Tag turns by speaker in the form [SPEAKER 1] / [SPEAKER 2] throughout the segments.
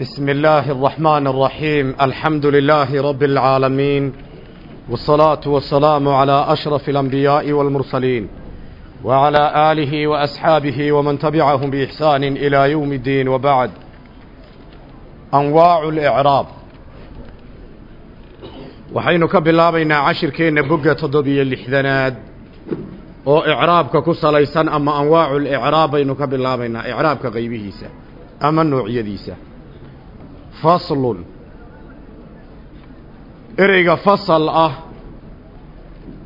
[SPEAKER 1] بسم الله الرحمن الرحيم الحمد لله رب العالمين والصلاة والسلام على أشرف الأنبياء والمرسلين وعلى آله وأصحابه ومن تبعهم بإحسان إلى يوم الدين وبعد أنواع الإعراب waxaynu ka bilaabaynaa cashirkeenna bogga toddobiyo lixdanaad oo icraabka ku salaysan ama anwaacu licraab baynu ka bilaabaynaa icraabka qaybihiisa ama noocyadiisa faslun. Ereyga fasal ah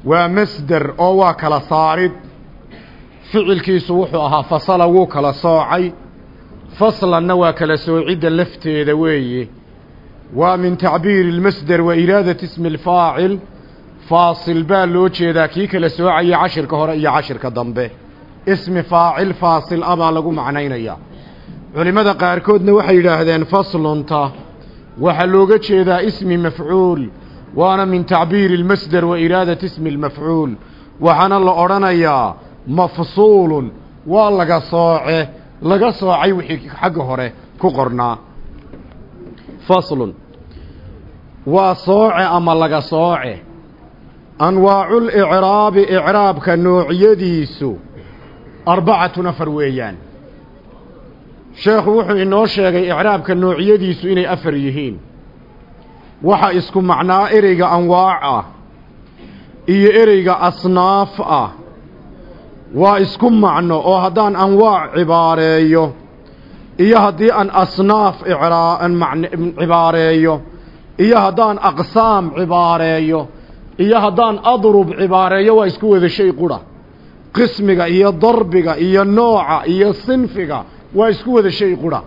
[SPEAKER 1] waa masder oo waa kala saarid. Ficilkiisu wuxuu ahaa fasala wuu kala soocay. Faslanna waa kala soocidda lafteeda weeye. Waa min tacbiiri اlmasder wa iraadati ismi اlfaacil faasil baa loo jeedaa kii kala soocaya cashirka hore iyo cashirka dambe. Ismi faacil faasil a baa lagu macnaynaya culimmada qaarkoodna waxay yidhaahdeen faslunta waxaa looga jeedaa ismi mafcuul waana min tacbiiri اlmasder wa iraadati ismi اlmafcuul waxaana la odhanayaa mafsuulun waa laga sooce laga soocay wixii xagga hore ku qornaa. Faslun waa sooce ama laga sooce? Anwaacul icraabi icraabka noocyadiisu arbacatun afar weeyaan sheekhu wuxuu inoo sheegay icraabka noocyadiisu inay afar yihiin. Waxa isku macnaa ereyga anwaac ah iyo ereyga asnaaf ah. Waa isku macno oo haddaan anwaac cibaareeyo iyo haddii aan asnaaf cibaareeyo iyo haddaan aqsaam cibaareeyo iyo haddaan adrub cibaareeyo waa isku wada shay qura. Qismiga iyo darbiga iyo nooca iyo sinfiga waa isku wada shay qura.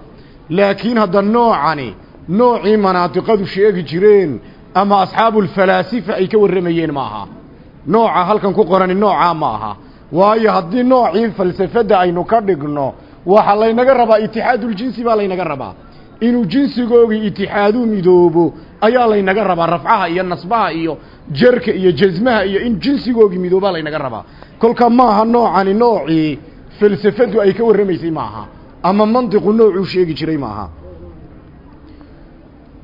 [SPEAKER 1] Laakiin hadda noocani noocii manaadiqadu sheegi jireen ama asxaabulfalaasifa ay ka warramayeen ma aha nooca halkan ku qorani noocaa ma aha waayo haddii noocii falsafadda aynu ka dhigno waxaa laynaga rabaa itixaaduljinsi baa laynaga rabaa. Inuu jinsigoogii itixaadu midoobo ayaa laynaga rabaa rafcaha iyo nasbaha iyo jerka iyo jasmaha iyo in jinsigoogii midoobaa laynaga rabaa. Kolka maaha noocani noocii falsafadu ay ka warramaysay maaha ama mantiqu noocuu sheegi jiray maaha.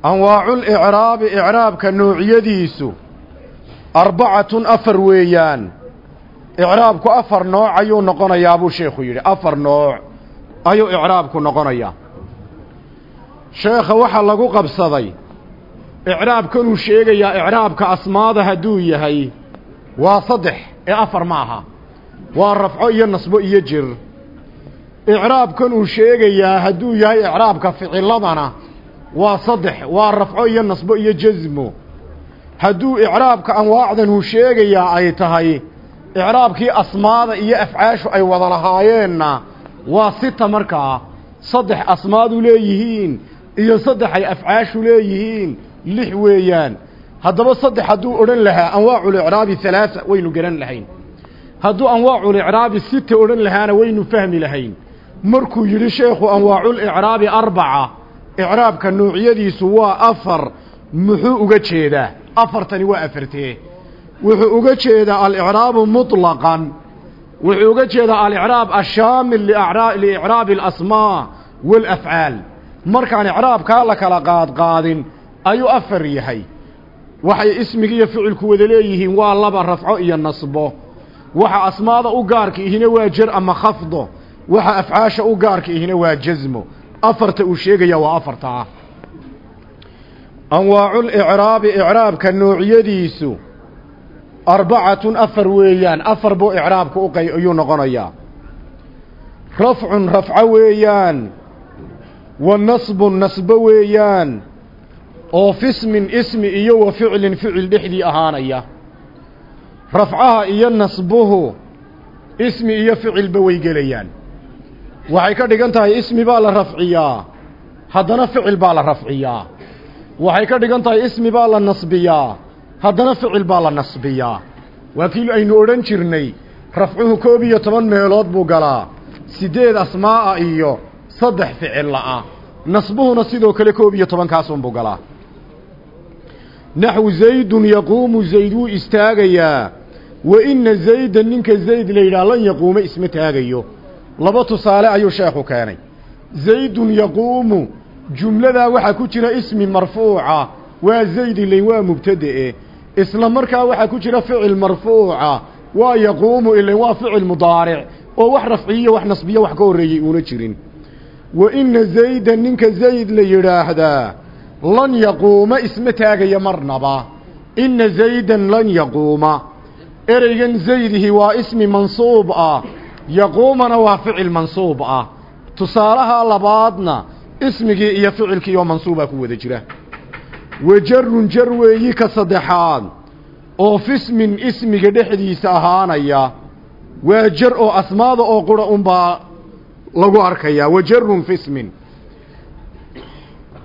[SPEAKER 1] Anwaacul icraabi icraabka noocyadiisu arbacatun afar weeyaan. Icraabku afar nooc ayuu noqonayaa buu sheekhu yidhi. Afar nooc ayuu icraabku noqonayaa. Sheekha waxaa lagu qabsaday icraabkanuu sheegayaa icraabka asmaada hadduu yahay waa saddex ee afar maaha waa rafco iyo nasbo iyo jir icraabkan uu sheegayaa hadduu yahay icraabka ficiladana waa saddex waa rafco iyo nasbo iyo jasmo hadduu icraabka anwaacdan uu sheegayaa ay tahay icraabkii asmaada iyo afcaashu ay wada lahaayeenna waa sita markaa saddex asmaadu leeyihiin iyo saddex ay afcaashu leeyihiin lix weeyaan. Haddaba saddex hadduu odhan lahaa anwaaculicraabi halaaa waynu garan lahayn. Hadduu anwaaculicraabi sita odhan lahaana waynu fahmi lahayn markuu yidhi sheekhu anwaaculicraabi arbaca. Icraabka noocyadiisu waa afar muxuu uga jeedaa? Afartani waa afartee. Wuxuu uga jeedaa alicraabu muطlaqan wuxuu uga jeedaa alicraab ashaamil liicraabi alasmaa waalafcaal markaan icraabkaa la kala qaadqaadin ayuu afar yahay. Waxay ismiga iyo ficilku wada leeyihiin waa laba rafco iyo nasbo. Waxa asmaada u gaarka ihina waa jer ama khafdo waxa afcaasha u gaarka ihina waa jasmo afarta uu sheegaya waa afartaa anwaacul icraabi icraabka noocyadiisu arbacatun afar weeyaan. Afar buu icraabka u qay ayuu noqonayaa rafcun rafco weeyaan. Wa nasbun nasbo weeyaan. Oo fismin ismi iyo wa ficlin ficil dhexdii ahaanaya. Rafcaha iyo nasbuhu ismi iyo ficilba way gelayaan waxay ka dhigan tahay ismi baa la rafciyaa. Haddana ficil baa la rafciyaa. Waxay ka dhigan tahay ismi baa la nasbiyaa. Haddana ficil baa la nasbiyaa. Waa kii aynu odhan jirnay. Rafcuhu koob iyo toban meelood buu galaa. Siddeed asmaa'a iyo saddex ficilla-ah nasbuhuna sidoo kale koob iyo tobankaasunbuu galaa. Naxwu zaydun yaquumu zayd wuu istaagayaa. Wa inna zaydan ninka zayd la yidhaah lan yaquuma isma taagayo laba tusaale ayuu sheekhu keenay. Zaydun yaquumu jumladaa waxaa ku jira ismi marfuuca waa zayd ilayn waa mubtade isla markaa waxaa ku jira ficil marfuuca waa yaquumu ilayn waa ficil mudaaric oo wax rafciyo wax nasbiyo wax ka horreeyey uuna jirin. Wa ina zaydan ninka zayd la yidhaahdaa lan yaquuma isma taagaya marnaba. Ina zaydan lan yaquuma. Ereygan zaydihi waa ismi mansuub ah yaquumana waa ficil mansuub ah. Tusaalaha labaadna ismigii iyo ficilkii oo mansuubaa ku wada jira. Wajarun jar weeyi ka saddexaad oo fismin ismiga dhexdiisa ahaanaya. Waa jar oo asmaada oo qura unbaa lagu arkayaa. Wajarun fismin.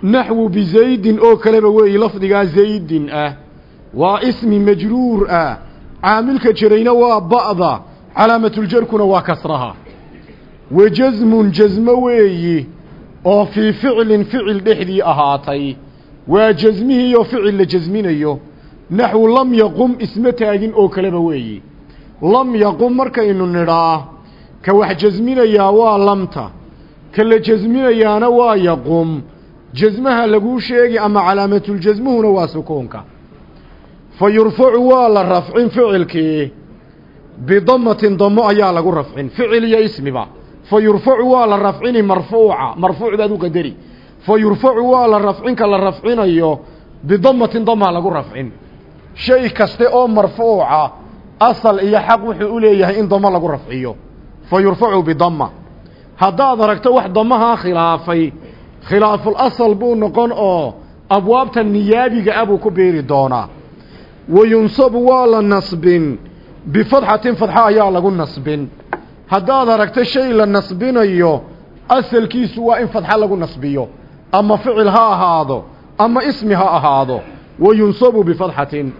[SPEAKER 1] Naxwu bizaydin oo kaleba weeyi lafdigaa zaydin ah. Waa ismi majruur ah. Caamilka jarayna waa ba'da calaamatul-jarkuna waa kasraha. Wajasmun jasmo weeyi oo fii ficlin ficil dhexdii ahaatay. Waa jasmihiioo ficil la jasminayo naxwu lam yaqum isma taagin oo kaleba weeyi. Lam yaqum markaynu nidhaa ka wax jasminayaa waa lamta. Ka la jasminayaana waa yaqum. Jasmaha laguu sheegi ama calaamatuljasmuhuna waa sukuunka fa yurfacu waa la rafcin ficilkii bidamatin damo ayaa lagu rafcin. Ficil iyo ismiba. Fa yurfacu waa la rafcini marfuuca. Marfuuc baad u qadari. Fa yurfacu waa la rafcinka la rafcinayo bidamatin damaa lagu rafcin. Shay kaste oo marfuuca asal iyo xaq wuxuu u leeyahay in damo lagu rafciyo. Fa yurfacu bidama haddaad aragto wax damahaa khilaafay khilaaful asal buu noqon oo abwaabta niyaabiga ah buu ku biiri doonaa. Wa yunsabu waa la nasbin bifadxatin fadxa ayaa lagu nasbin haddaad aragto shay la nasbinayo asalkiisu waa in fadxa lagu nasbiyo ama ficil ha ahaado ama ismi ha ahaado wa yunsabu bifadxatin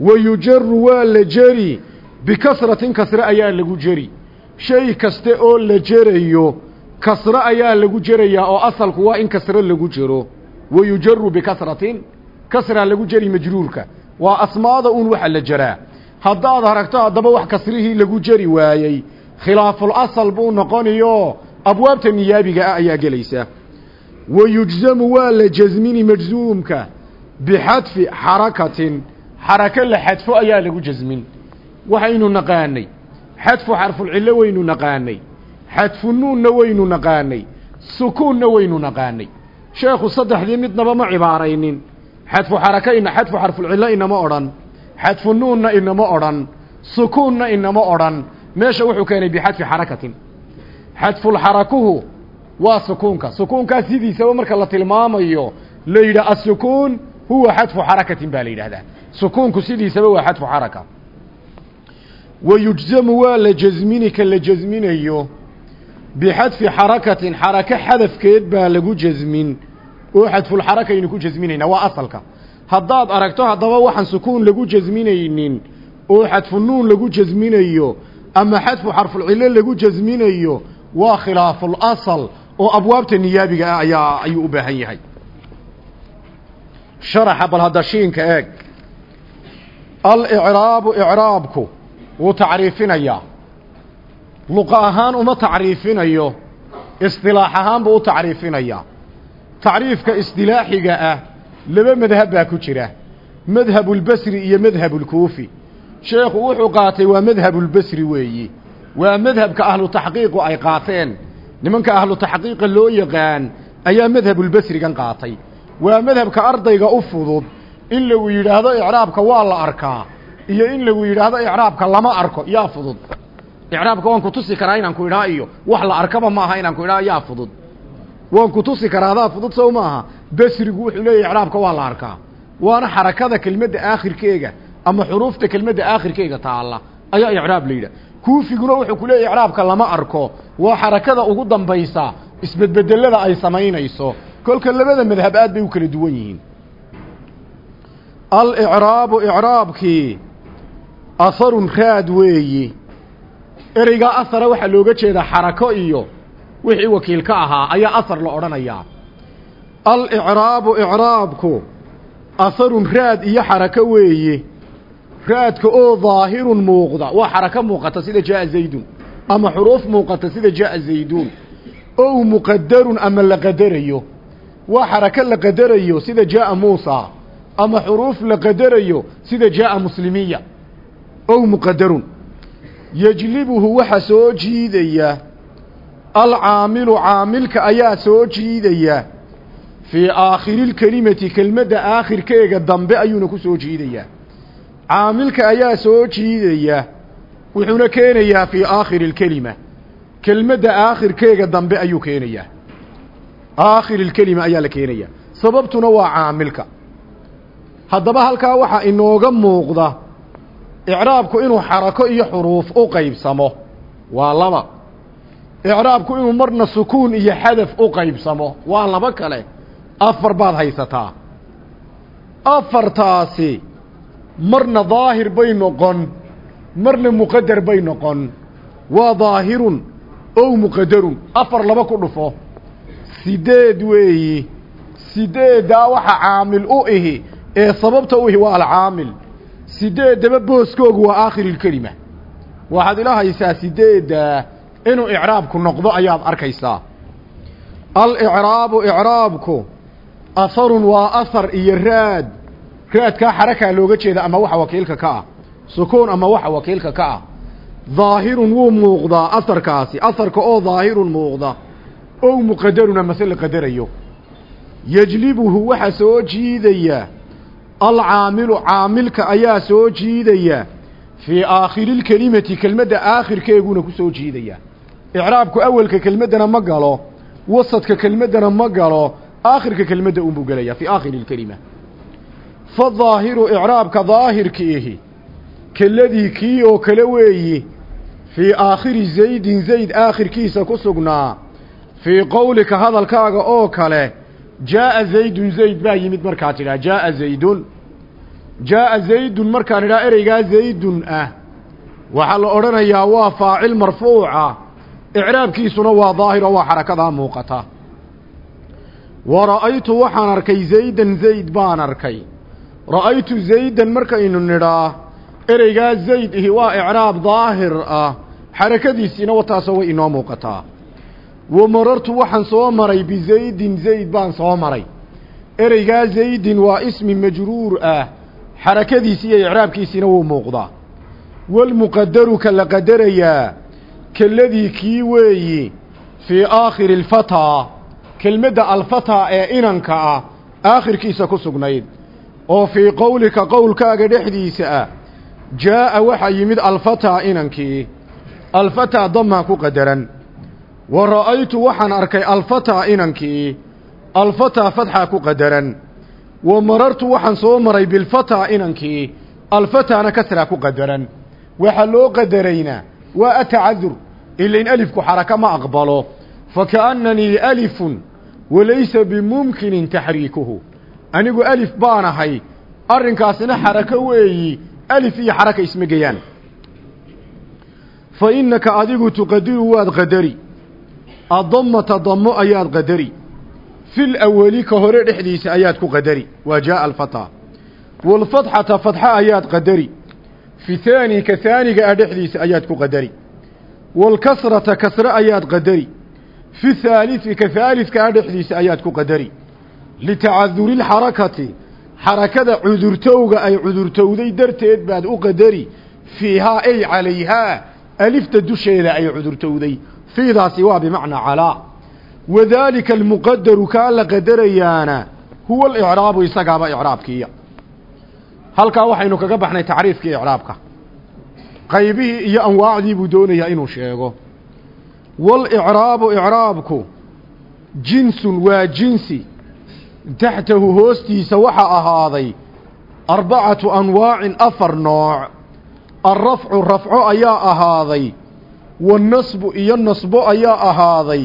[SPEAKER 1] wa yujaru waa la jeri bikasratin kasre ayaa lagu jeri shay kaste oo la jerayo kasre ayaa lagu jerayaa oo asalku waa in kasre lagu jero wa yujaru bikasratin kasraa lagu jeri majruurka waa asmaada uun waxa la jeraa haddaad aragto haddaba wax kasrihii lagu jeri waayey khilaaful asal buu noqonayo abwaabta niyaabiga ah ayaa gelaysa. Wa yujzamu waa la jasmini majzuumka bixadfi xarakatin xarako la xadfo ayaa lagu jasmin. Waxaynu naqaanay xadfu xarfulcillo waynu naqaanay xadfu nuunna waynu naqaanay sukuunna waynu naqaanay. Sheekhu saddexdii midnaba ma cibaaraynin xadfu xaraka ina xadfu xarfulcillo inama odhan xadfu nuunna inama odhan sukuunna inama odhan meesha wuxuu keenay bixadfi xarakatin. Xadfulxarakuhu waa sukuunka. Sukuunkaa sidiisaba marka la tilmaamayo la yidhaha asukuun huwa xadfu xarakatin baa la yidhahdaa. Sukuunku sidiisaba waa xadfu xaraka. Wa yujzamu waa la jasmini ka la jasminayo bixadfi xarakatin xarako xadafkeed baa lagu jasmin. Oo xadfulxarakaynu ku jasminaynaa waa asalka haddaad aragto haddaba waxaan sukuun lagu jasminaynin oo xadfu nuun lagu jasminayo ama xadfu xarfulcillo lagu jasminayo waa khilaaful asal oo abwaabta niyaabiga ah ayaa ayuu u baahan yahay. Sharaxa bal hadda shiinka eeg. Alicraabu icraabku wuu tacriifinayaa. Luqa ahaan uma tacriifinayo istilaax ahaan buu u tacriifinayaa. Tacriifka istilaaxiga ah laba madhab baa ku jira. Madhabulbasri iyo madhabulkuufi sheekhu wuxuu qaatay waa madhabulbasri weeyi. Waa madhabka ahlu taxqiiqu ay qaateen. Nimanka ahlu taxqiiqa loo yaqaan ayaa madhabulbasrigan qaatay. Waa madhabka ardayga u fudud in lagu yidhaahdo icraabka waa la arkaa iyo in lagu yidhaahdo icraabka lama arko yaa fudud. Icraabka waan ku tusi karaa inaan ku idhaa iyo wax la arkaba maaha inaan ku idhaa yaa fudud. Waan ku tusi karaa adaa fudud sow maaha basrigu wuxuu leeyahy icraabka waa la arkaa. Waana xarakada kelmadda aakhirkeega ama xuruufta kelmadda aakhirkeega taalla ayaa icraab la kuufiguna wuxuu ku leeyahy icraabka lama arko. Waa xarakada ugu dambaysa isbedbedelada ay samaynayso. Kolka labada madhab aad bay u kala duwan yihiin. Alicraabu icraabkii aharun raad weeyi. Ereygaa ahara waxaa looga jeedaa xarako iyo wixii wakiil ka ahaa ayaa ahar la odhanayaa alicraabu icraabku aharun raad iyo xarako weeye. Raadka oo daahirun muuqda. Waa xarako muuqata sida jaaa zaydun. Ama xuruuf muuqata sida jaaa zayduun ow muqadarun ama la qadarayo. Waa xarako la qadarayo sida jaaa muusa. Ama xuruuf la qadarayo sida jaaa muslimiya. Ow muqadarun yejlibuhu waxa soo jiidaya. Alcaamilu caamilka ayaa soo jiidaya fii aakhiriilkelimati kelmadda aakhirkeega dambe ayuuna ku soo jiidayaa caamilka ayaa soo jiidaya wuxuuna keenayaa fii aakhiri ilkelima kelmadda aakhirkeega dambe ayuu keenayaa aakhir ilkelima ayaa la keenayaa sababtuna waa caamilka haddaba halkaa waxaa inooga muuqda icraabku inuu xarako iyo xuruuf u qaybsamo waa laba icraabku inuu marna sukuun iyo xadaf u qaybsamo waa laba kale afar baad haysataa. Afartaasi marna daahir bay noqon marna muqadar bay noqon. Waa daahirun ow muqadarun. Afar laba ku dhufo. Sideed weeyi sideeddaa waxa caamil u ihi ee sababta u ihi waa alcaamil. Sideeddaba booskoogu waa aakhirulkelima waxaad ila haysaa sideeddaa inuu icraabku noqdo ayaad arkaysaa. Alicraabu icraabku aharun waa ahar iyo raad. Raadkaa xarakaa looga jeeda ama waxa wakiilka ka ah. Sukuun ama waxa wakiilka ka ah. Daahirun wuu muuqdaa aharkaasi aharka oo daahirun muuqda. Ow muqadaruna mase la qadarayo. Yejlibuhu waxa soo jiidaya. Alcaamilu caamilka ayaa soo jiidaya. Fii aakhiriilkelimati kelmadda aakhirkeeguna ku soo jiidaya. Icraabku awelka kelmaddana ma galo. Wasadka kelmaddana ma galo aakhirka kelmadda unbuu gelaya fii aakhiri ilkelima fadaahiru icraabka daahirkiihi keladii kii oo kale weeyi fii aakhiri zaydin zayd aakhirkiisa ku sugnaa. Fii qowlika hadalkaaga oo kale jaa'a zaydun zayd baa yimid markaa tidhaha jaa'a zaydun. Jaa'a zaydun markaan idhaha ereygaa zaydun ah. Waxaa la odhanayaa waa faacil marfuuca icraabkiisuna waa daahir oo waa xarakadaa muuqata wa ra'aytu waxaan arkay zaydan zayd baan arkay ra'aytu zaydan markaynu nidhaa ereygaa zayd ihi waa icraab daahir ah xarakadiisiina wataasoo way inoo muuqataa wa marartu waxaan soo maray bizaydin zayd baan soo maray ereygaa zaydin waa ismi majruur ah xarakadiisi iyo icraabkiisiina wuu muuqdaa walmuqadaru ka la qadarayaa keladii kii weeyi fii aakhiri alfataa kelmadda alfataa ee inanka ah aakhirkiisa ku sugnayd. Oo fii qowlika qowlkaaga dhexdiisa ah jaa'a waxaa yimid alfataa inankii. Alfataa damaa ku qadaran. Wa ra'aytu waxaan arkay alfataa inankii. Alfataa fatxaa ku qadaran. Wa marartu waxaan soo maray bilfataa inankii. Alfataana kasraa ku qadaran. Waxaa loo qadaraynaa waa atacadur ilain alifku xaraka ma aqbalo. Fakaannanii alifun walaysa bimumkinin taxriikuhu. Anigu alif baanahay arrinkaasina xarako weeyi alif iyo xaraka isma geyaan. Fa innaka adigu tuqadiru waad qadari addamata dammo ayaad qadari. Fil awali ka hore dhexdiisa ayaad ku qadari waa jaa'a alfataa waalfatxata fatxa ayaad qadari. Fi haani ka haaniga ah dhexdiisa ayaad ku qadari. Waalkasrata kasre ayaad qadari fi haalisi ka haalidka ah dhexdiisa ayaad ku qadari litacaduri lxarakati xarakada cudurtowga ay cudurtowday darteed baad u qadari fiihaa ay calayhaa alifta dusheeda ay cudurtowday fiidaasi waa bimacnaa calaa wadaalika almuqadaru kaa la qadarayaana huwa alicraabu isagaaba icraabkiiya halkaa waxaynu kaga baxnay tacriifkii icraabka qaybihii iyo anwaacdii buu doonayaa inuu sheego walicraabu icraabku jinsun waa jinsi taxtahu hoostiisa waxaa ahaaday arbacatu anwaacin afar nooc alrafcu rafco ayaa ahaaday wannasbu iyo nasbo ayaa ahaaday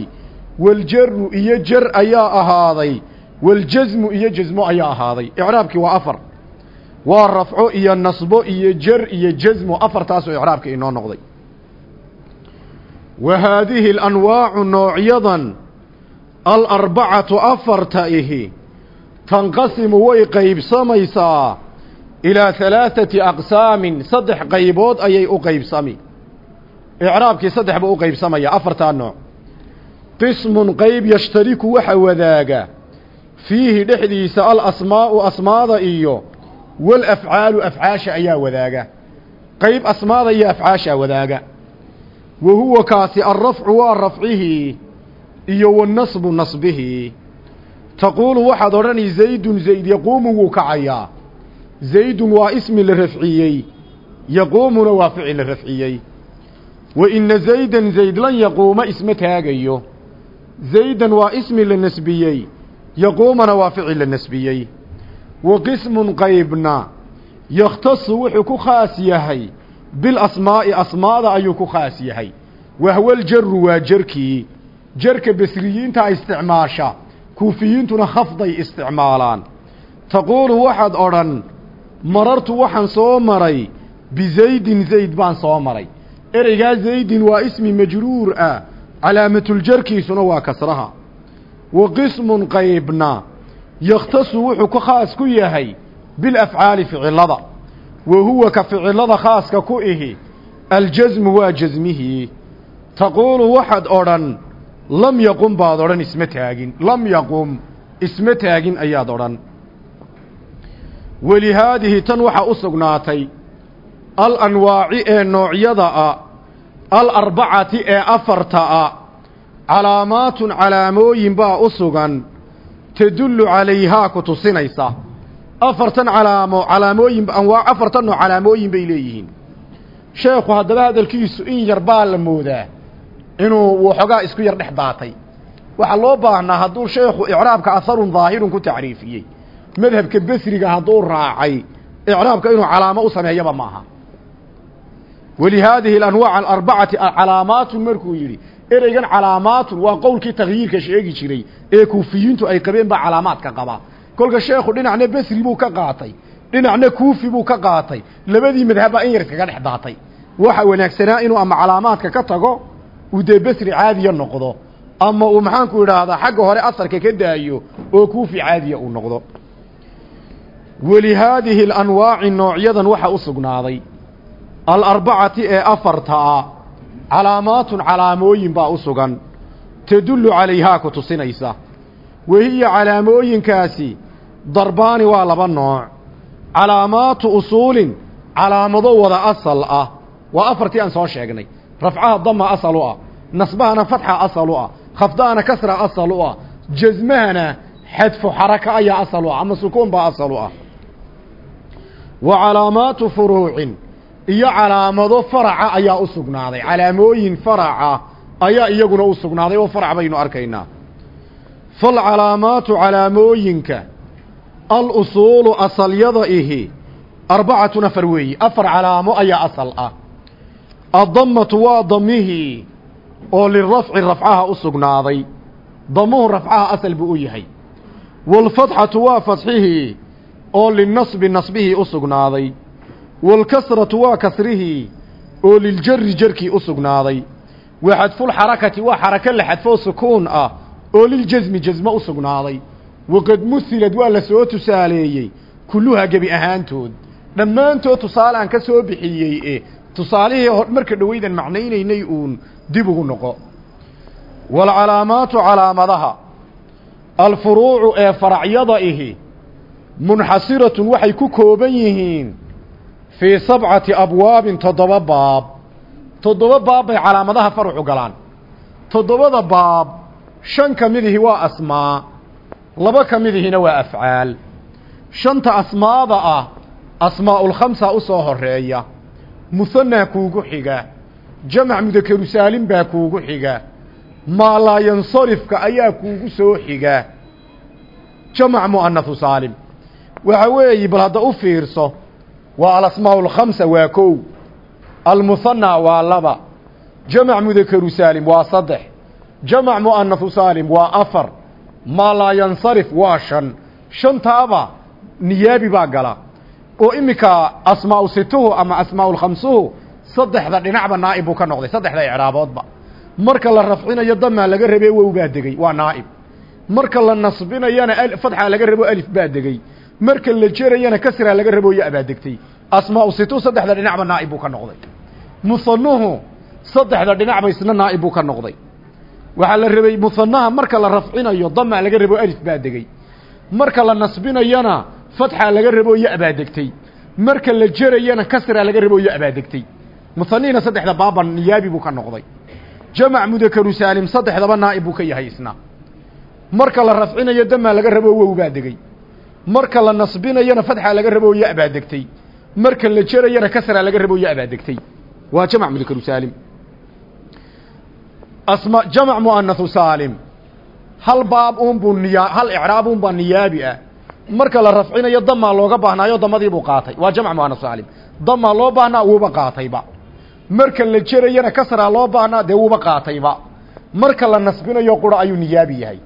[SPEAKER 1] waljaru iyo jar ayaa ahaaday waljasmu iyo jasmo ayaa ahaaday icraabkii waa afar waa rafco iyo nasbo iyo jar iyo jasmo afartaasoo icraabka inoo noqday wa haadihi alanwaacu noocyadan alarbacatu afarta ihi tanqasimu way qaybsamaysaa ilaa halaaثati aqsaamin saddex qaybood ayay u qaybsami icraabkii saddex buu u qaybsamaya afartaa nooc qismun qayb yashtariku waxa wadaaga fiihi dhexdiisa alasmaa'u asmaada iyo walafcaalu afcaasha ayaa wadaaga qayb asmaada iyo afcaashaa wadaaga wa huwa kaasi alrafcu waa rafcihii iyo wanasbu nasbihii taquulu waxaad odhani zaydun zayd yaquumu wuu kacayaa zaydun waa ismi la rafciyey yaquumuna waa ficil la rafciyey wa ina zaydan zayd lan yaquuma isma taagayo zaydan waa ismi la nasbiyey yaquumana waa ficil la nasbiyey wa qismun qaybna yakhtasu wuxuu ku khaas yahay bilasmaa'i asmaada ayuu ku khaas yahay. Wahwaljaru waa jarkii. Jarka basriyiinta isticmaasha. Kuufiyiintuna khafday isticmaalaan. Taquulu waxaad odhan marartu waxaan soo maray bizaydin zayd baan soo maray. Ereygaa zaydin waa ismi majruur ah. Calaamatuljarkiisuna waa kasraha. Wa qismun qaybna. Yakhtasu wuxuu ku khaas ku yahay bilafcaali ficilada wa huwa ka ficilada khaaska ku ihi aljasmu waa jasmihii taquulu waxaad odhan lam yaqum baad odhan isma taagin. Lam yaqum isma taagin ayaad odhan. Welihaadihi tan waxaa u sugnaatay al anwaaci ee noocyada a alarbacati ee afarta a calaamaatun calaamooyin baa u sugan tadullu calayhaa ku tusinaysa afartan calaamo calaamooyin anwaa afartan nooc calaamooyin bay leeyihiin. Sheekhu haddaba hadalkiisu in yar baa la moodaa inuu waxoogaa isku yar dhex daatay waxaa loo baahnaa hadduu sheekhu icraabka aharun daahirun ku tacriifiyey madhabka besriga hadduu raacay icraabka inuu calaamo u sameeyaba maaha. Walihaadihi alanwaac alarbacati calaamaatun markuu yidhi ereygan calaamaatun waa qowlkii takyiirka sheegi jiray ee kuufiyiintu ay qabeen baa calaamaadka qaba kolka sheekhu dhinacna besri buu ka qaatay dhinacna kuufi buu ka qaatay labadii madhabbaa in yar iskaga dhex daatay. Waxa wanaagsanaa inuu ama calaamaadka ka tago uu dee besri caadiya noqdo ama uu maxaanku idhaahdaa xagga hore asarka ka daayo oo kuufi caadiya uu noqdo. Walihaadihi alanwaaci noocyadan waxa u sugnaaday. Alarbacati ee afartaa calaamaatun calaamooyin baa u sugan. Tadullu calayhaa ku tusinaysa. Wahiya calaamooyinkaasi darbaani waa laba nooc. Calaamaatu usuulin calaamado wada asal ah. Waa afartii aan soo sheegnay. Rafcaha dama asal u ah. Nasbahana fatxa asal u ah. Khafdahana kasra asal u ah. Jasmahana xadfu xaraka ayaa asal u ah. Ama sukuun baa asal u ah. Wa calaamaatu furuucin iyo calaamado faraca ayaa u sugnaaday. Calaamooyin faraca ayaa iyaguna u sugnaaday oo farac baynu arkaynaa. Falcalaamaatu calaamooyinka alusuulu asalyada ihi. Arbacatun afar weeyi. Afar calaamo ayaa asal ah. Addamatu waa damihii oo lirafci rafcaha u sugnaaday. Damuhu rafcaha asal buu u yahay. Waalfatxatu waa fatxihii oo linasbi nasbihii u sugnaaday. Waalkasratu waa kasrihii oo liljari jarkii u sugnaaday. Wa xadfulxarakati waa xarako la sukuun ah oo liljasmi jasmo u sugnaaday waqad musilad waa la soo tusaaleeyey kulluhaa gebi ahaantood dhammaantood tusaale aan ka soo bixiyey e tusaalihii marka dhoweydan macnaynaynay uun dib ugu noqo waalcalaamaatu calaamadaha alfuruucu ee faracyada ihi munxasiratun waxay ku kooban yihiin fii sabcati abwaabin toddoba baab toddoba baab bay calaamadaha farucu galaan toddobada baab shan ka midihi waa asmaa laba ka midihina waa afcaal. Shanta asmaada ah asmaa'ulkhamsa u soo horreeya muhanaa kuugu xiga jamac mudakaru saalim baa kuugu xiga maalaayansarifka ayaa kuugu soo xiga. Jamac mu'anahu saalim. Waxa weeyi bal hadda u fiirso waa alasmaa alkhamsa waa kow almuhanaa waa laba jamac mudakaru saalim waa saddex jamac mu'anahu saalim waa afar maa laa yansarif waa shan shantaaba niyaabi baa gala. Oo iminka asmaau situhu ama asmaau khamsuhu saddexda dhinacba naa'ib buu ka noqday saddexda icraaboodba. Marka la rafcinayo damaa laga rabee wow baa degey waa naa'ib. Marka la nasbinayana fatxa laga rabo alif baa degey marka la jerayana kasraa laga rabo ya baa degtay. Asmaau situ saddexda dhinacba naa'ib buu ka noqday. Musanuhu saddexda dhinacba isna naa'ib buu ka noqday waxaa la rabay musanaha marka la rafcinayo damaa laga rabo alif baa degey marka la nasbinayana fatxa laga raboo ya-baa degtay. Marka la jerayana kasraa laga raboo ya-baa degtay. Musanihina saddexda baaba niyaabi buu ka noqday. Jamac mudakaru saalim saddexdaba naa'ib buu ka yahay isna. Marka la rafcinayo damaa laga raboo wow baa degey marka la nasbinayana fatxa laga raboo ya-baa degtay. Marka la jerayana kasraa laga raboo ya-baa degtay. Waa jamac mudakaru saalim asma jamac mu'anahu saalim. Hal baab uunbuu niyaa hal icraab uunbaa niyaabi ah. Marka la rafcinayo damaa looga baahnaayo damadii buu qaatay. Waa jamc mu'anahu saalim. Damaa loo baahnaa wuuba qaatayba. Marka la jerayana kasraa loo baahnaa dee wuuba qaatayba. Marka la nasbinayo qura ayuu niyaabi yahay.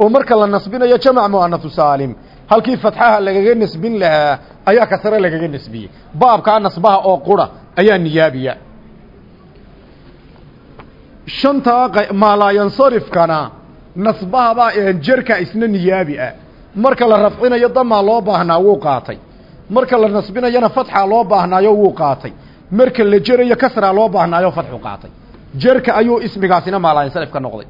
[SPEAKER 1] Oo marka la nasbinayo jamac mu'anahu saalim. Halkii fatxaha lagaga nasbin lahaa ayaa kasre lagaga nasbiyey baabkaa nasbaha oo qura ayaa niyaabiya shantaa maalaayansarifkana nasbahabaa jerka isna niyaabi ah. Marka la rafcinayo damaa loo baahnaa wuu qaatay. Marka la nasbinayana fatxa loo baahnaayo wuu qaatay. Marka la jerayo kasraa loo baahnaayo fatxu qaatay. Jerka ayuu ismigaasina maalaayansarif ka noqday.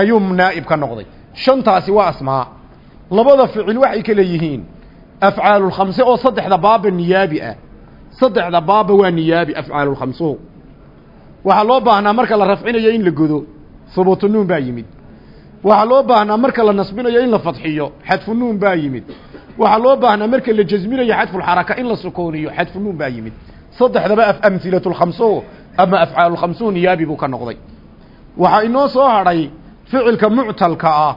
[SPEAKER 1] Ayuu naa'ib ka noqday. Shantaasi waa asmaa labada ficil waxay kale yihiin. Afcaalulkhamse oo saddexda baaba niyaabi ah. Saddexda baaba waa niyaabi afcaalulkhamsuhu waxaa loo baahnaa marka la rafcinayo in la godo hubuutu nuun baa yimid. Waxaa loo baahnaa marka la nasbinayo in la fadxiyo xadfu nuun baa yimid. Waxaa loo baahnaa marka la jasminayo xadfulxaraka in la sukooniyo xadfu nuun baa yimid. Saddexdaba amhilatulkhamso ama afcaalulkhamsuhu niyaabi buu ka noqday. Waxaa inoo soo hadhay ficilka muctalka ah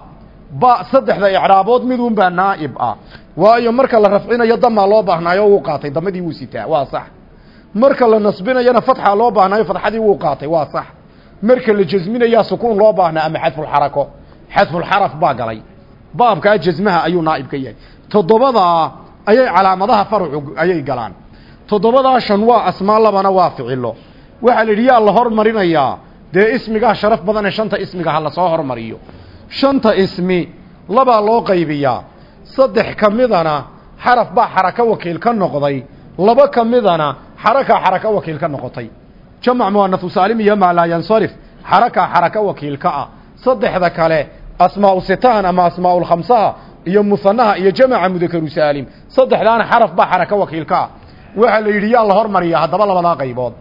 [SPEAKER 1] ba saddexda icraabood midun baa naa'ib ah. Waayo marka la rafcinayo damaa loo baahnaayo wuu qaatay damadii wuu sitaa waa sax marka la nasbinayana fatxa loo baahnaayo fadxadii wuu qaatay waa sax. Marka la jasminayaa sukuun loo baahnaa ama xadfulxarako xadfulxaraf baa galay. Baabkaa jasmaha ayuu naa'ib ka yahay. Toddobadaa ayay calaamadaha farcu ayay galaan. Toddobadaa shan waa asmaa labana waa ficilo. Waxaa la yidhi yaa la hormarinayaa. Dee ismigaa sharaf badan ee shanta ismiga ha la soo hormariyo. Shanta ismi labaa loo qaybiyaa. Saddex ka midana xaraf baa xarako wakiil ka noqday. Laba ka midana xarakaa xarako wakiil ka noqotay. Jamac muanahu saalim iyo maa laa yansarif xarakaa xarako wakiilka ah. Saddexda kale asmaau sitahan ama asmaaulkhamsaha iyo musanaha iyo jamaca mudakaru saalim. Saddexdaana xaraf baa xarako wakiilka ah. Waxaa la yidhi yaa la hormariyaa haddaba labadaa qaybood.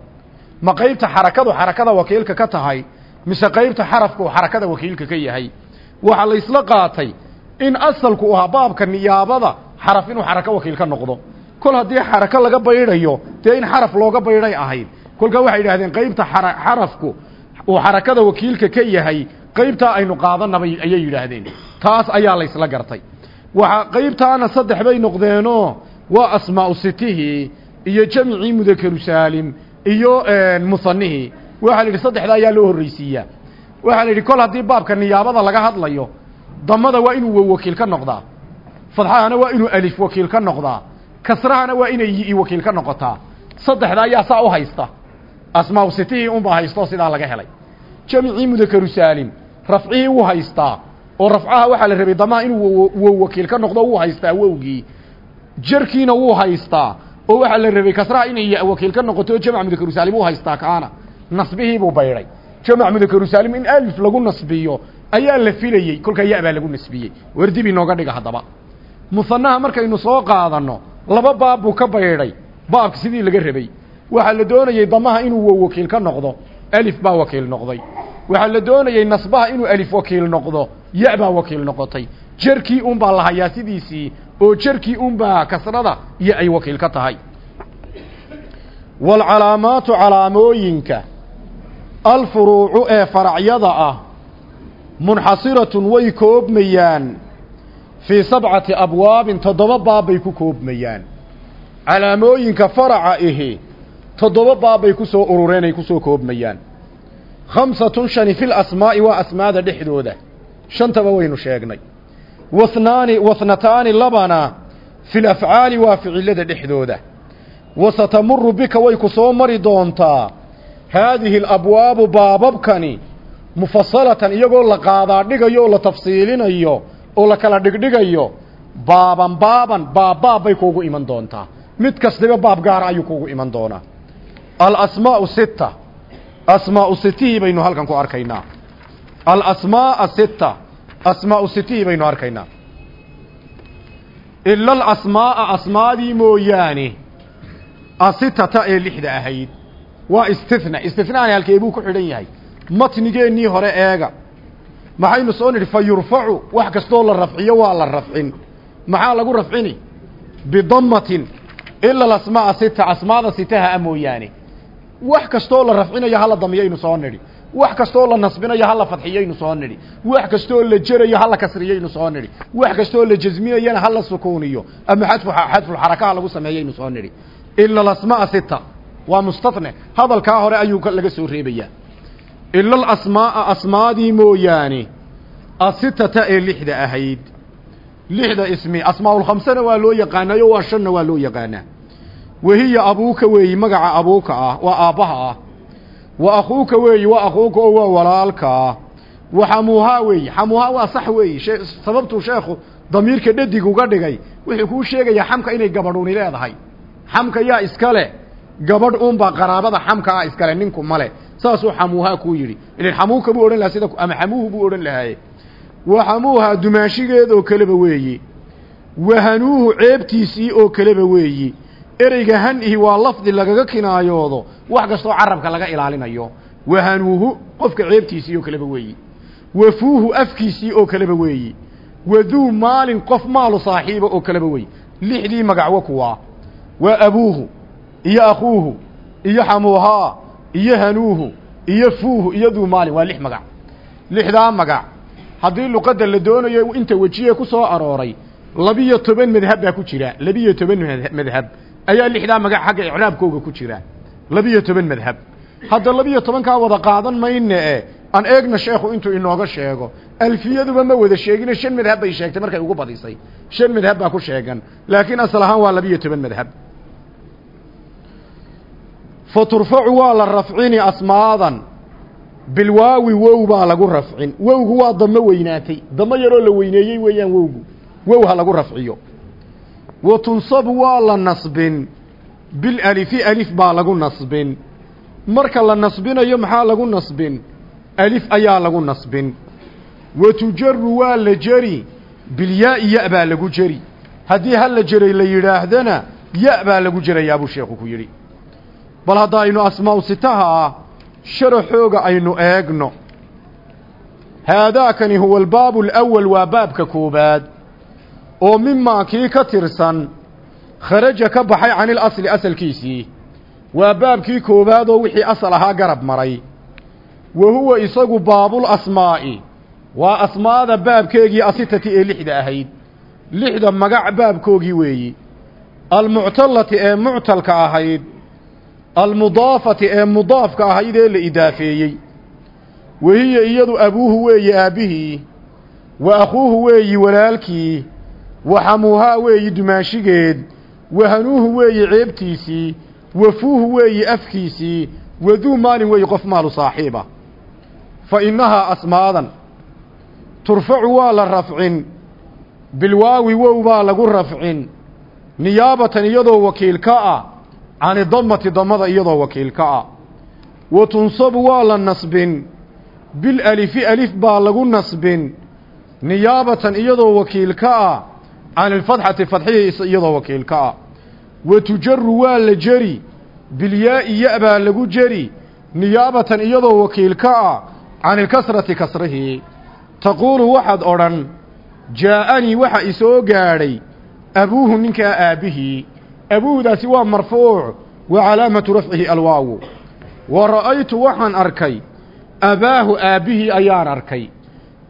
[SPEAKER 1] Ma qaybta xarakadu xarakada wakiilka ka tahay mise qaybta xarafku xarakada wakiilka ka yahay? Waxaa la isla qaatay in asalku ahaa baabka niyaabada xaraf inuu xarako wakiil noqdo kol haddii xarako laga baydhayo dee in xaraf looga baydhay ahayd. Kolkaa waxay yidhahdeen qaybta xarafku uu xarakada wakiilka ka yahay qaybtaa aynu qaadanabay ayay yidhaahdeen. Taas ayaa la isla gartay. Waxa qaybtaana saddex bay noqdeenoo waa asmaau sitihii iyo jamicii mudakaru saalim iyo musanihii waxaa la yidhi saddexda ayaa loo horreysiiyaa waxaa la yidhi kol haddii baabka niyaabada laga hadlayo damada waa inuu wow wakiil ka noqdaa. Fadxahana waa inuu alif wakiil ka noqdaa kasrahana waa inay yi wakiil ka noqotaa. Saddexda ayaa saa u haysta. Asmaau sitihii unbaa haysto sidaa laga helay. Jamicii mudakaru saalim rafcihii wuu haystaa. Oo rafcaha waxaa la rabay damaha inuu wow wakiil ka noqdo wuu haystaa wowgii. Jarkiina wuu haystaa. Oo waxaa la rabay kasraha inay ya wakiil ka noqoto o jamc mudakaru saalim wuu haystaa kaana. Nasbihiibuu baydhay jamc mudakaru saalim in alif lagu nasbiyo ayaa la filayey. Kolkaa ya baa lagu nasbiyey. Wardib inooga dhiga haddaba. Musanaha markaynu soo qaadanno laba baab buu ka baydhay. Baabka sidii laga rabay. Waxaa la doonayey damaha inuu wow wakiil ka noqdo. Alif baa wakiil noqday. Waxaa la doonayey nasbaha inuu alif wakiil noqdo. Ya baa wakiil noqotay. Jerkii unbaa la hayaa sidiisii oo jerkii unbaa kasrada iyo ay wakiil ka tahay. Waalcalaamaatu calaamooyinka alfuruucu ee faracyada ah munxasiratun way koobmayaan fii sabcati abwaabin toddoba baab bay ku koobmayaan. Calaamooyinka faraca ihi toddoba baab bay ku soo urureen ay ku soo koobmayaan. Khamsatun shani fil asmaa'i waa asmaada dhexdooda. Shantaba waynu sheegnay. Wahnaani wahnataani labana fil afcaali waa ficilada dhexdooda. Wa satamuru bika way ku soo mari doontaa. Haadihi alabwaabu baababkani mufasalatan iyagoo la qaadaa dhigayo oo la tafsiilinayo oo la kala dhigdhigayo baaban baaban baabbaab bay kuugu iman doontaa. Mid kastaba baab gaara ayuu kuugu iman doonaa. Alasmaau sita asmaau sitihii baynu halkan ku arkaynaa. Alasmaaa sita asmaau sitihii baynu arkaynaa. Ila alasmaa'a asmaadii mooyaane. Asitata ee lixda ahayd. Waa istithna istithnaani halkee buu ku xidhan yahay. Matnigeennii hore eega maxaynu soo nidhi fa yurfacu wax kastoo la rafciyo waa la rafcin. Maxaa lagu rafcini? Bidamatin ila alasmaa'a sita asmaada sitaha mooyaane. Wax kastoo la rafcinayo hala damiyaynu soo nidhi. Wax kastoo la nasbinayo hala fadxiyaynu soo nidhi. Wax kastoo la jerayo hala kasriyaynu soo nidhi. Wax kastoo la jasminayana hala sukuuniyo. Ama xadfu xadfulxarakaha lagu sameeyaynu soo nidhi. Ila alasmaa'a sita waa mustatne. Hadalkaa hore ayuu laga soo reebayaa ila alasmaa'a asmaadii mooyaane asitata ee lixda ahayd. Lixda ismi asmaaulkhamsana waa loo yaqaanayo waa shanna waa loo yaqaanaa. Wahiya abuuka weeyi magaca abuuka ah waa aabbaha ah. Wa akhuuka weeyi waa akhuuka oo waa walaalka ah. Wa xamuuhaa weeyi xamuuhaa waa sax weeyi. Sababtuu sheekhu damiirka dhadig uga dhigay wuxuu kuu sheegayaa xamka inay gabadhuni leedahay. Xamka yaa iska leh gabadh uunbaa qaraabada xamka ah iskale ninku male saasuu xamuuhaa kuu yidhi. Ilin xamuuka buu odhan lahaa sida ama xamuuhu buu odhan lahaaye wa xamuuhaa dumaashigeed oo kaleba weeyi. Wahanuuhu ceebtiisii oo kaleba weeyi. Ereyga hanihi waa lafdi lagaga kinaayoodo. Wax kastoo carabka laga ilaalinayo. Wahanuuhu qofka ceebtiisii oo kaleba weeyi. Wafuuhu afkiisii oo kaleba weeyi. Waduu maalin qof maalu saaxiiba oo kaleba weeyi. Lixdii magacwo kuwaa. Waa abuuhu iyo akhuuhu iyo xamuuhaa iyo hanuuhu iyo fuuhu iyo duu maalin waa lix magac. Lixdaa magac. Haddii luqadda la doonayo inta wejiye ku soo arooray labiyo toban madhab baa ku jira. Labiyo toban madhab. Ayaa lixdaa magac xagga icraabkooga ku jira. Labiyo toban madhab. Hadda labiyo tobankaa wada qaadan mayne e aan eegna sheekhu intuu inooga sheego. Alfiyaduba ma wada sheegine shan madhab bay sheegtay markay ugu badisay shan madhab baa ku sheegan. Laakiin asal ahaan waa labiyo toban madhab fa turfacu waa la rafcini asmaadan. Bilwaawi wow baa lagu rafcin. Wowgu waa damo weynaatay. Damo yaroo la weyneeyey weeyaan wowgu. Wow ha lagu rafciyo. Wa tunsabu waa la nasbin. Bilalifi alif baa lagu nasbin. Marka la nasbinayo maxaa lagu nasbin? Alif ayaa lagu nasbin. Wa tujaru waa la jeri bilyaa'i ya baa lagu jeri haddii ha la jeray la yidhaahdana ya baa lagu jerayaa buu sheekhu ku yidhi bal hadda aynu asmaa'u sitaha ah sharaxooga aynu eegno. Haadaakani huwa albaabu alawal waa baabka koobaad. Oo mimaa kii ka tirsan kharaja ka baxay can ilasli asalkiisii. Waa baabkii koowaad oo wixii asal ahaa garab maray. Wa huwa isagu baabul asmaa'i. Waa asmaada baabkeegii asitati ee lixda ahayd. Lixda magac baabkoogii weeyi. Almuctallati ee muctalka ahayd almudaafati ee mudaafka ahayd ee la idaafeeyey. Wahiya iyadu abuuhu weeyi aabbihii wa akhuuhu weeyi walaalkii wa xamuuhaa weeyi dumaashigeed wa hanuuhu weeyi ceebtiisii wa fuuhu weeyi afkiisii waduu maalin weeyi qof maalu saaxiiba. Fa innahaa asmaadan turfacu waa la rafcin bilwaawi wow baa lagu rafcin niyaabatan iyadoo wakiil ah cani damati damada iyadoo wakiil ka ah. Wa tunsabu waa la nasbin. Bilalifi alif baa lagu nasbin. Niyaabatan iyadoo wakiil ka ah. Can ilfadxati fadxihi iyadoo wakiil ka ah. Wa tujaru waa la jeri. Bilyaa'i ya baa lagu jeri. Niyaabatan iyadoo wakiil ka ah. Can ilkasrati kasrihii taquulu waxaad odhan jaa'anii waxa isoo gaadhay. Abuuhu ninkaa aabbihii abuuhdaasi waa marfuuc wa calaamatu rafcihi alwaawu. Wa ra'aytu waxaan arkay abaahu aabbihii ayaan arkay.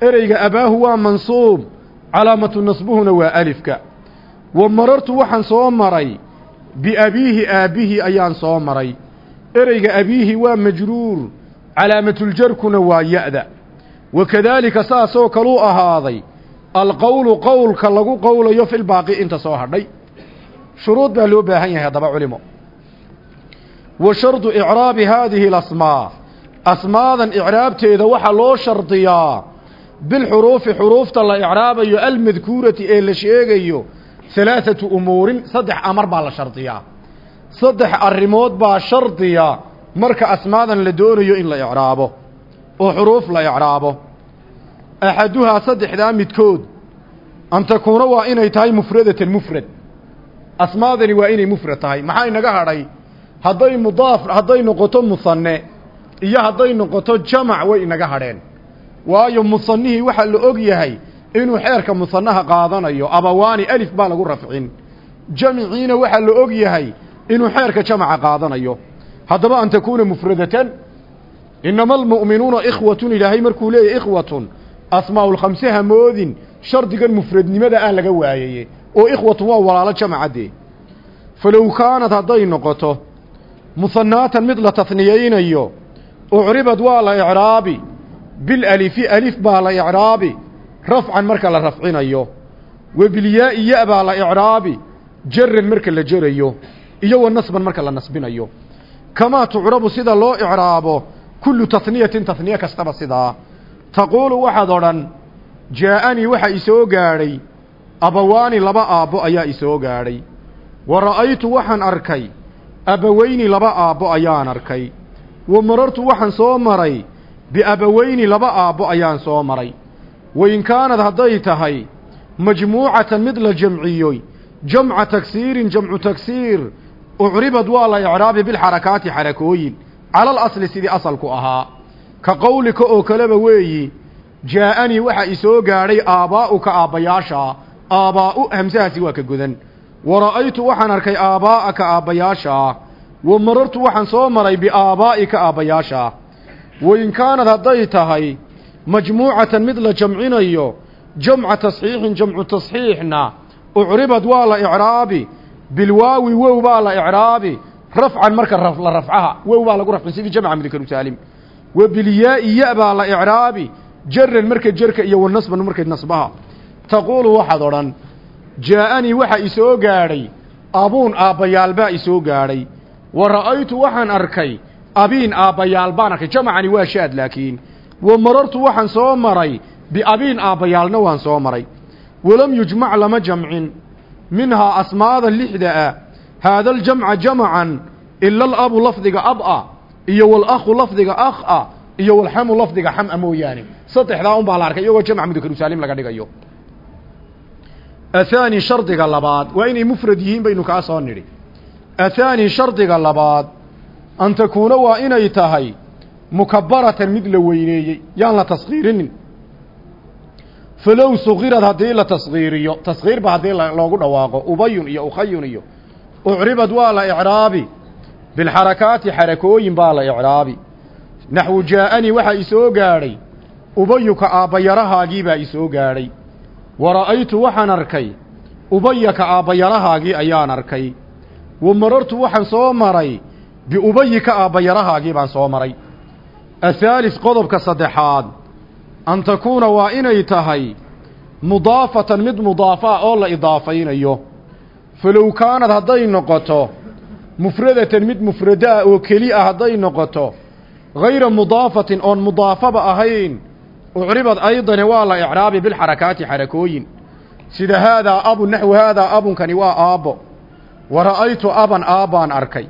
[SPEAKER 1] Ereyga abaahu waa mansuub calaamatu nasbuhuna waa alifka. Wa marartu waxaan soo maray biabiihi aabbihii ayaan soo maray. Ereyga abiihi waa majruur calaamatuljarkuna waa ya'da. Wa kadaalika saasoo kaluu ahaaday alqowlu qowlka lagu qowlayo filbaaqi inta soo hadhay shuruud baa loo baahan yahay haddaba culimo. Wa shardu icraabi haadihi alasmaa. Asmaadan icraabteeda waxaa loo shardiyaa bilxuruufi xuruufta la icraabayo almadkuurati ee la sheegayo halaathatu umuurin saddex amar baa la shardiyaa. Saddex arrimood baa shardiya marka asmaadan la doonayo in la icraabo oo xuruuf la icraabo. Axaduhaa saddexdaa midkood an takuuna waa inay tahay mufradatan mufrad asmaadani waa inay mufrad tahay. Maxaa inaga hadhay? Hadday mudaaf hadday noqoto musanne iyo hadday noqoto jamac way inaga hadheen. Waayo musanihii waxaa la og yahay inuu xeerka musanaha qaadanayo abawaani alif baa lagu rafcin. Jamiciina waxaa la og yahay inuu xeerka jamaca qaadanayo. Haddaba an takuuna mufradatan inama almu'minuuna ikhwatun ilaahay markuu leeyahy ikhwatun asmaa'ulkhamse hamoodin shardigan mufradnimada ah laga waayaye oo ikhwatun waa walaalo jamacadee falow kaanad hadday noqoto musanaatan mid la tasniyaynayo ucribad waa la icraabi bilalifi alif baa la icraabi rafcan marka la rafcinayo wa bilyaa'i ya baa la icraabi jaran marka la jerayo iyo wa nasban marka la nasbinayo. Kamaa tucrabu sida loo icraabo kullu tasniyatin tasniye kastaba sidaa. Taquulu waxaad odhan waxa isoo gaadhay abawaani laba aabbo ayaa isoo gaadhay. Wa ra'aytu waxaan arkay. Abaweyni laba aabbo ayaan arkay. Wa marartu waxaan soo maray. Biabaweyni laba aabbo ayaan soo maray. Wain kaanad hadday tahay majmuucatan mid la jamciyoy jamca tagsiirin jamcu tagsiir. Ucribad waa la icraabi bilxarakaati xarakooyin. Cala alasli sidii asalku ahaa. Ka qowlika oo kaleba weeyi jaa'anii waxaa isoo gaadhay aabbaa'uka aabbayaashaa aabbaa'u hamsahaasi waa ka godan wa ra'aytu waxaan arkay aabbaa'aka aabbayaashaa wa marartu waxaan soo maray biaabaa'ika aabbayaashaa wain kaanad hadday tahay majmuucatan mid la jamcinayo jamca tasxiixin jamcu tasxiixna ucribad waa la icraabi bilwaawi wow baa la icraabi rafcan marka la rafcaha wow baa lagu rafcin sidii jamca mudakaru saalim wa bilyaa'i ya baa la icraabi jaran marka jerka iyo wa nasban marka nasbaha taquulu waxaad odhan jaa'anii waxa isoo gaadhay abuun aabbayaalbaa isoo gaadhay. Wa ra'aytu waxaan arkay abiin aabbayaal baan arkay. Jamacani waa shaad laakiin wa marartu waxaan soo maray biabiin aabbayaalna waan soo maray. Walam yujmac lama jamcin minhaa asmaada lixda ah haada aljamca jamacan ila alabu lafdiga ab a iyo walakhu lafdiga akh a iyo walxamu lafdiga xam a mooyaane. Saddexdaa un baa la arkay iyagoo jamc mudakarusaalim laga dhigayo athaani shardiga labaad waa inay mufrad yihiin baynu kaa soo nidhi. Athaani shardiga labaad an takuuna waa inay tahay mukabaratan mid la weyneeyey yaan la taskiirinin falow sukirad haddii la taskiiriyo taskiirba haddii loogu dhawaaqo ubayun iyo ukhayun iyo ucribad waa la icraabi. Bilxarakaati xarakooyin baa la icraabi. Naxwu jaa'anii waxaa isoo gaadhay ubayuka aabbayarahaagiibaa isoo gaadhay wa ra'aytu waxaan arkay. Ubayaka aabbayarahaagii ayaan arkay. Wa marartu waxaan soo maray. Biubayika aabbayarahaagii baan soo maray. Athaalis qodobka saddexaad. An takuuna waa inay tahay mudaafatan mid mudaafa oo la idaafaynayo. Falow kaanad hadday noqoto mufradatan mid mufrado ah oo keli ah hadday noqoto hayra mudaafatin oon mudaafaba ahayn ucribad aydane waa la icraabi bilxarakaati xarakooyin. Sida haadaa abun naxwu haadaa abunkani waa aabbo. Wa ra'aytu aban aabbaan arkay.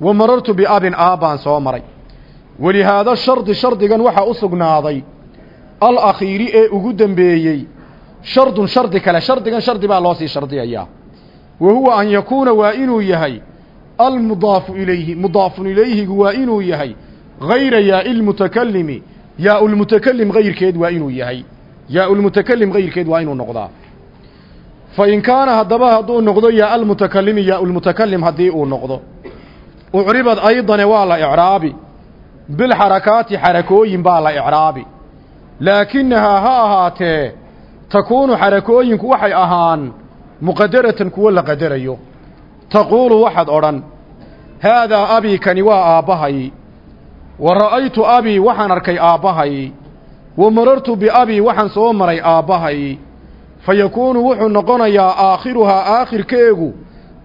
[SPEAKER 1] Wa marartu biabin aabbaan soo maray. Walihaada shardi shardigan waxaa u sugnaaday. Alakhiiri ee ugu dembeeyey shardun shardi kale shardigan shardi baa loo sii shardiyayaa. Wa huwa an yakuuna waa inuu yahay almudaafu ilayhi mudaafun ilayhigu waa inuu yahay hayra yaai lmutakalimi yaa lmutakalim hayrkeed waa inuu yahay. Yaa lmutakalim hayrkeed waa inuu noqdaa. Fa in kaana haddaba hadduu noqdo yaa almutakalimi yaa lmutakalim haddii uu noqdo. Ucribad aydane waa la icraabi. Bilxarakaati xarakooyin baa la icraabi. Laakinahaa ha ahaatee takuunu xarakooyinku waxay ahaan muqadaratan kuwo la qadarayo. Taquulu waxaad odhan haadaa abii kani waa aabbahay wa ra'aytu abii waxaan arkay aabbahay wa marartu biabii waxaan soo maray aabbahay fa yakuunu wuxuu noqonayaa aakhiruhaa aakhirkeegu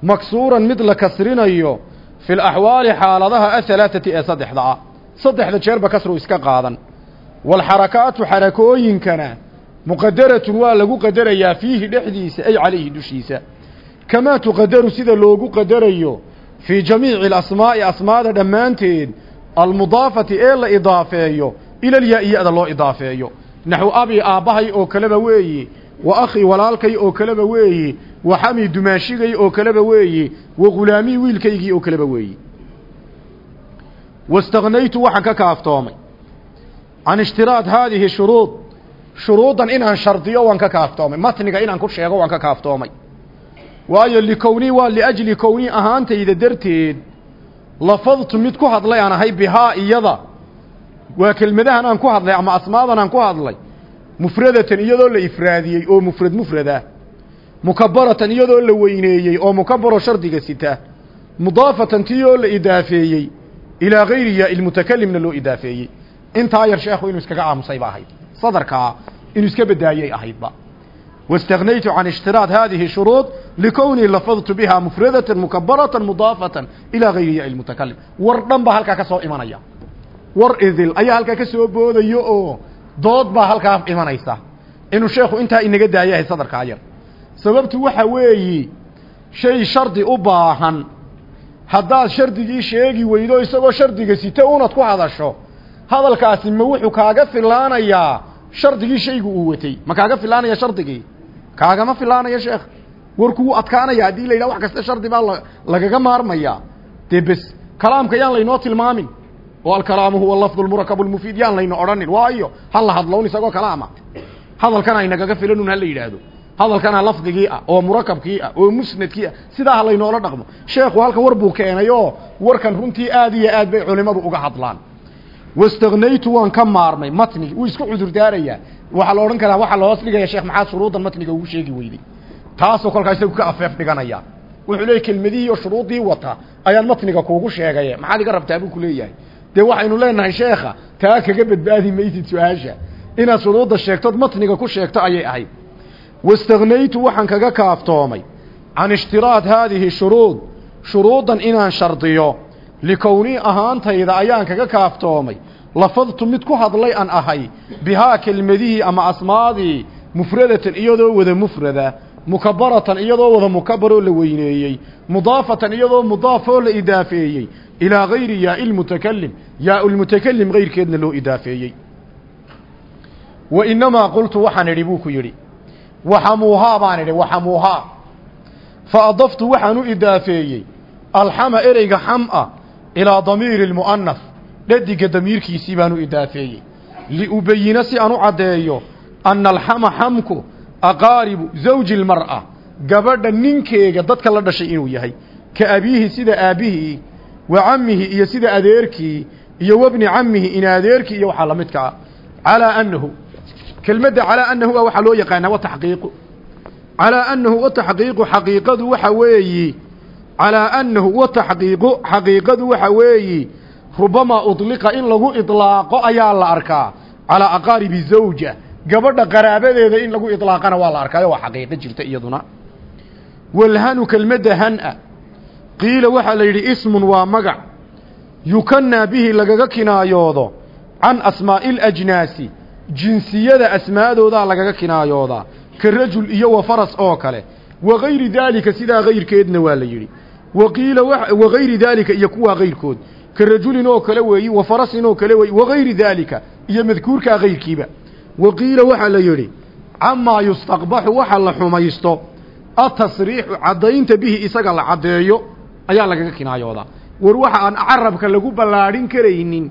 [SPEAKER 1] maksuuran mid la kasrinayo fi laxwaali xaaladaha ahalaaثati ee saddexda ah. Saddexda jeerba kasru iska qaadan. Waalxarakaatu xarakooyinkana muqadaratun waa lagu qadarayaa fiihi dhexdiisa ay calayhi dushiisa. Kamaa tuqadaru sida loogu qadarayo fii jamiici alasmaa'i asmaada dhammaanteed almudaafati ee la idaafeeyo ilalyaa-iyada loo idaafeeyo. Naxwu abi aabbahay oo kaleba weeye wa akhii walaalkay oo kaleba weeyi wa xamii dumaashigay oo kaleba weeyi wa ghulaamii wiilkaygii oo kaleba weeyi. Wastagnaytu waxaan ka kaaftoomay. Can ishtiraad haadihi shuruud shuruudan inaan shardiyo waan ka kaaftoomay. Matniga inaan ku sheego waan ka kaaftoomay. Waayo likownii waa liajli kownii ahaantayda darteed lafadtu mid ku hadlay aan ahay bihaa iyada. Waa kelmadahan aan ku hadlay ama asmaadan aan ku hadlay. Mufradatan iyadoo la ifraadiyey oo mufrad mufrada. Mukabaratan iyadoo la weyneeyey oo mukabaro shardiga sita. Mudaafatan tiyoo la idaafeeyey. Ilaa gayri yaa ilmutakalimna loo idaafeeyey. Intaa yar sheekhu inuu iskaga aamusay ba ahayd. Sadarkaa inuu iska badaayay ahaydba واستغنيت عن اشتراط هذه الشروط لكوني لفظت بها مفردة مكبرة مضافة إلى غير المتكلم وردن بها هلكا كسو إيمانيا ور إذل أي هلكا كسو بوديو أو dood baa halkaa imanaysa inuu sheekhu intaa inaga daayahay sadarkaa yar sababtu waxa weeyi shay shardi u baahan haddaad shardigii sheegi weydo isagoo shardiga site unad ku hadasho hadalkaasi ma wuxuu kaaga filaanayaa shardigii shaygu uu watay ma kaaga filaanaya shardigii kaagama filaanaya sheekh. Warkuu adkaanaya haddii la yidhaha wax kasta shardi baa lagaga maarmaya dee bes kalaamka yaan laynoo tilmaamin. Oo alkalaamu huwa lafdu lmurakab lmufiid yaan layna odhanin waayo ha la hadlown isagoo kalaama. Hadalkan aynagaga filanun ha la yidhaahdo. Hadalkana lafdigii ah oo murakabkii ah oo musnadkii ah sidaa ha laynoola dhaqmo. Sheekhu halkan war buu keenay oo warkan runtii aad iyo aad bay culimadu uga hadlaan wastagnaytu waan ka maarmay matnigi wuu isku cudur daarayaa waxaa la odhan karaa waxaa la hoos dhigaya sheekh maxaad shuruudan matniga ugu sheegi weyday taasoo kolkaa isagu ka afeef dhiganaya wuxuu leeyay kelmadihii iyo shuruudii wata ayaan matniga kuugu sheegaye maxaad iga rabtaa buu ku leeyahay dee waxaynu leenahay sheekha taa kaga badbaadi maysid su'aasha inaad shuruudda sheegtood matniga ku sheegto ayay ahayd wastagnaytu waxaan kaga kaaftoomay can ishtiraad haadihi shuruud shuruudan inaan shardiyo likownii ahaantayda ayaan kaga kaaftoomay. Lafadtu mid ku hadlay aan ahay bihaa kelmadihii ama asmaadii mufradatan iyadoo wada mufrada mukabaratan iyadoo wada mukabaroo la weyneeyey mudaafatan iyadoo mudaafoo la idaafeeyey ilaa gayri yaai lmutakalim yaa lmutakalim gayrkeedna loo idaafeeyey. Wa inamaa qultu waxaan idhi buu ku yidhi waxamuuhaa baan idhi waxamuuhaa. Fa adaftu waxaan u idaafeeyey alxama ereyga xam'a ilaa damiiri lmu'anas dhadiga damiirkiisii baan u idaafeeyey liubayina si aan u caddeeyo ana alxama xamku aqaaribu zawji lmar'a gabadha ninkeega dadka la dhashay inuu yahay ka abiihi sida aabbihii wa cammihi iyo sida adeerkii iyo wabni cammihi in adeerkii iyo waxaa la midka ah calaa annahu kelmadda calaa annahu a waxaa loo yaqaanaa wataxqiiqu calaa annahu wataxqiiqu xaqiiqadu waxa weeyi calaa annahu wataxqiiqu xaqiiqadu waxa weeyi rubamaa udliqa in lagu idlaaqo ayaa la arkaa calaa aqaaribi zawja gabadha qaraabadeeda in lagu idlaaqana waa la arkaayo waa xaqiiqo jirta iyaduna. Walhanu kelmadda han-a qiila waxaa la yidhi ismun waa magac yukanaa bihi lagaga kinaayoodo can asmaa'i alajnaasi jinsiyada asmaadoodaa lagaga kinaayoodaa ka rajul iyo wa faras oo kale wagayri daalika sidaa kayrkeedna waa la yidhi waqiila wagayri daalika iyo kuwaa kayrkood ka rajulin oo kale weeyi wa farasin oo kale weeyi wagayri daalika iyo madkuurkaa kayrkiiba waqiila waxaa la yidhi camaa yustaqbaxu waxa la xumaysto atasriixu caddaynta bihi isaga la caddeeyo ayaa lagaga kinaayoodaa war waxa aan carabka lagu ballaadhin karaynin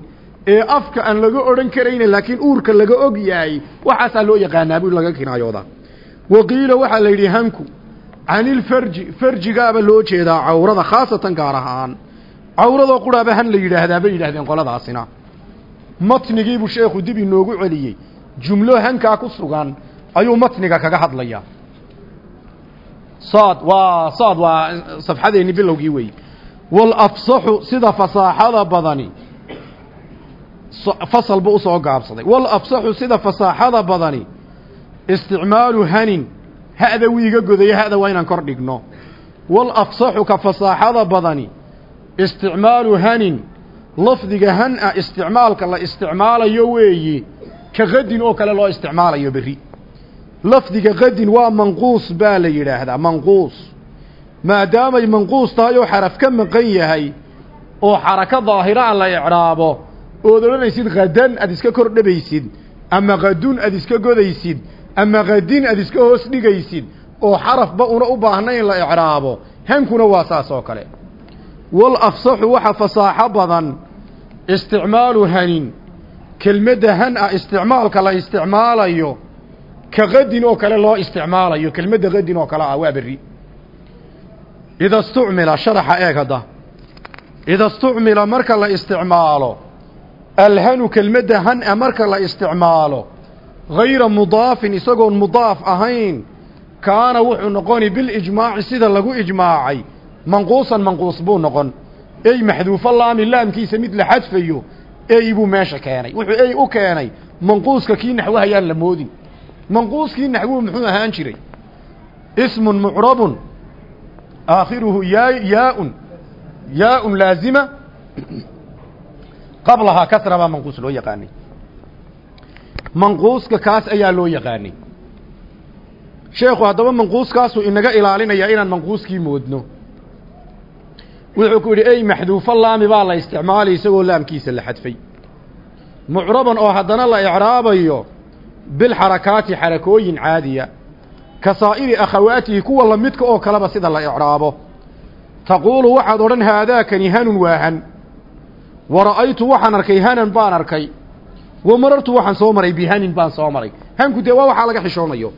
[SPEAKER 1] ee afka aan laga odhan karaynin laakiin uurka laga og yahay waxaasaa loo yaqaanaa buu laga kinaayoodaa waqiila waxaa la yidhi hanku canilfarji farjigaaba loo jeedaa cawrada khaasatan gaar ahaan. Cawradoo quraaba han la yidhaahdaa bay yidhahdeen qoladaasina. Matnigiibuu sheekhu dib inoogu celiyey. Jumlo hankaa ku sugan ayuu matniga kaga hadlayaa saad waa saad waa safxadeenni bilowgii weeye walafsaxu sida fasaaxada badani fasal buu u soo gaabsaday. Walafsaxu sida fasaaxada badani isticmaalu hanin ha'da wiiga godaya ha'da waa inaan kor dhigno. Walafsaxu ka fasaaxada badani isticmaalu hanin. Lafdiga han a isticmaalka la isticmaalayo weeyi ka qadin oo kale loo isticmaalayo berri. Lafdiga qadin waa manquus baa la yidhaahdaa manquus. Maadaamay manquus tahay oo xaraf ka maqan yahay oo xarako daahira la icraabo ood odhanaysid kadan aad iska kor dhabaysid ama qadun aad iska godaysid ama qadin aad iska hoos dhigaysid oo xarafba una u baahnayn la icraabo hankuna waa saas oo kale. Wal afsaxu waxa fasaaxo badan isticmaalu hanin. Kelmadda han ah isticmaalka la isticmaalayo ka qadin oo kale loo isticmaalayo. Kelmadda qadin oo kale ah waa berri. Ida istucmila sharaxa eeg hadda. Ida istucmila marka la isticmaalo alhanu kelmadda han a marka la isticmaalo hayra mudaafin isagoon mudaaf ahayn kaana wuxuu noqoni bilijmaaci sida lagu ijmaacay manquusan manquus buu noqon ey maxduufo laami laamkiisa mid la xadfayo ey buu meesha keenay wuxuu ey u keenay manquuska kii naxwahayaan la moodin manquuskii naxwuhu muxuu ahaan jiray ismun mucrabun aakhiruhu yaa yaaun yaaun laazima qablahaa kasra baa manquus loo yaqaanay manquuska kaas ayaa loo yaqaanay. Sheekhu haddaba manquuskaasuu inaga ilaalinayaa inaan manquuskii moodno. Wuxuu ku yidhi ey maxduufo laami baa la isticmaalay isagoo laamkiisa la xadfay. Mucraban oo haddana la icraabayo bilxarakaati xarakooyin caadiya. Ka saa'iri akhawaatihi kuwa lamidka oo kaleba sida la icraabo. Taquulu waxaad odhan haadaakani hanun waa han. Wa waxaan arkay hanan baan arkay wa marartu waxaan soo maray bihanin baan soo maray. Hanku dee waa waxaa laga xishoonayo.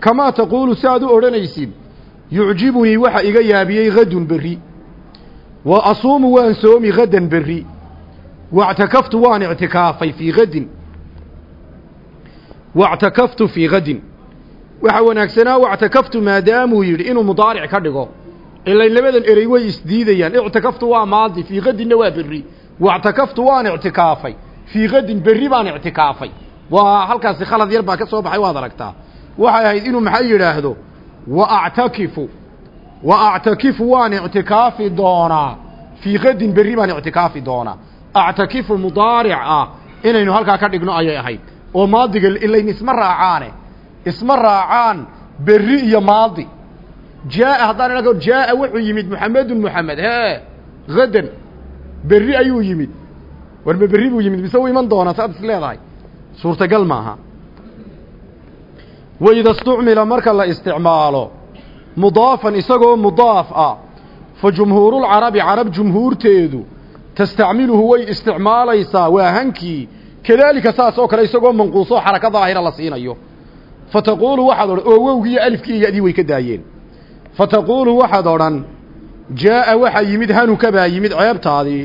[SPEAKER 1] Kamaa taquulu si aad u odhanaysid yucjibunii waxa iga yaabiyey hadun berri. Wa asuumu waan soomi hadan berri. Wactakaftu waan ictikaafay fii hadin wactakaftu fii hadin waxa wanaagsanaa wactakaftu maadaamuu yidhi inuu mudaaric ka dhigo. Ilayn labadan erey way isdiidayaan ictikaftu waa maadi fii hadinna waa berri. Wactakaftu waan ictikaafay fii kadin berri baan ictikaafay. Waa halkaasi khalad yar baa ka soo baxay waad aragtaa. Waxay ahayd inuu maxay yidhaahdo? Wa actakifu. Wa actakifu waan ictikaafi doonaa. Fii kadin berri baan ictikaafi doonaa. Actakifu mudaaric ah. Inaynu halkaa ka dhigno ayay ahayd. Oo maadiga ilayn isma raacaane. Isma raacaan berri iyo maadi. Jaaa haddaan idhahdo jaaa wuxuu yimid muxamedun muxamed hee hadan berri ayuu yimid warba berri buu yimid mise u iman doonaa saad is leedahay? Suurtagal maaha. Waida istucmila marka la isticmaalo mudaafan isagoo mudaaf ah fa jumhuurulcarabi carab jumhuurteedu tastacmiluhu way isticmaalaysaa waa hankii. Kadaalika saas oo kale isagoo manquusoo xaraka daahira la siinayo. Fa taquulu waxaad odhan oo wowgii iyo alifkii iyo adii way ka daayeen. Fa taquulu waxaad odhan jaa'a waxaa yimid hanuka baa yimid ceebtaadii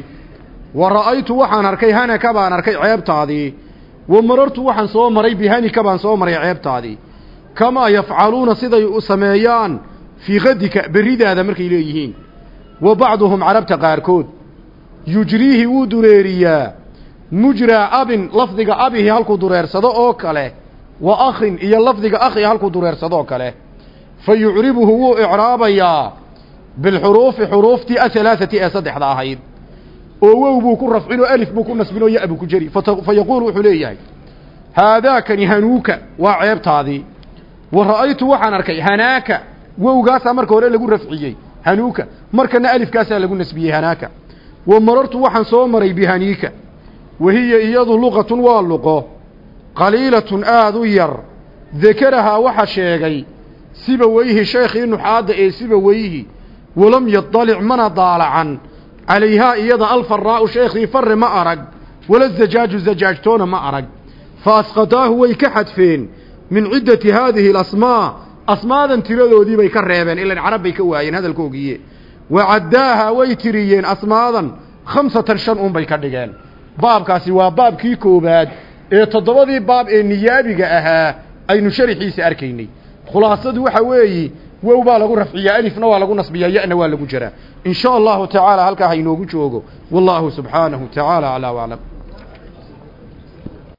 [SPEAKER 1] wa ra'aytu waxaan arkay hanaka baan arkay ceebtaadii wa marartu waxaan soo maray bihanika baan soo maray ceebtaadii kamaa yafcaluuna siday u sameeyaan fii kadika berridaada markay leeyihiin. Wa bacduhum carabta qaarkood. Yujriihi wuu dureeriyaa. Mujraa abin lafdiga abihi halkuu dureersado oo kale. Wa akhin iyo lafdiga akhi halkuu dureersadoo kale. Fa yucribuhu wuu icraabayaa. Bilxuruufi xuruuftii ahalaaثati ee saddexda ahayd oo wow buu ku rafcin oo alif buu ku nasbin oo ya buu ku jeri fa yaquulu wuxuu leeyahay haadaakani hanuuka. Waa ceebtaadii. Wa ra'aytu waxaan arkay hanaaka. Wowgaasaa marka hore lagu rafciyey hanuuka. Markana alifkaasaa lagu nasbiyey hanaaka. Wa marartu waxaan soo maray bihaniika. Wahiya iyadu luqatun waa luqo qaliilatun aad u yar. Dakarahaa waxa sheegay siba weyhi sheekhii nuxaadda ee siba weyhi walam yadalic mana daalacan calayhaa iyada alfaraa'u sheekhii farre ma arag wala zajaaju zajaajtoona ma arag fa asqataahu way ka xadfeen min ciddati haadihi alasmaa asmaadan tiradoodii bay ka reebeen ilan carab bay ka waayeen hadalkoogiiye wa caddaaha way tiriyeen asmaadan khamsatan shan un bay ka dhigeen baabkaasi waa baabkii koowaad ee toddobadii baab ee niyaabiga ahaa aynu sharaxiisa arkaynay khulaasadu waxa weeyi wow baa lagu rafciyaa alifna waa lagu nasbiyaa yana waa lagu jaraa. In sha allahu tacaala halkaa joogo. Wallahu subxaanahu tacaala aclaa waclam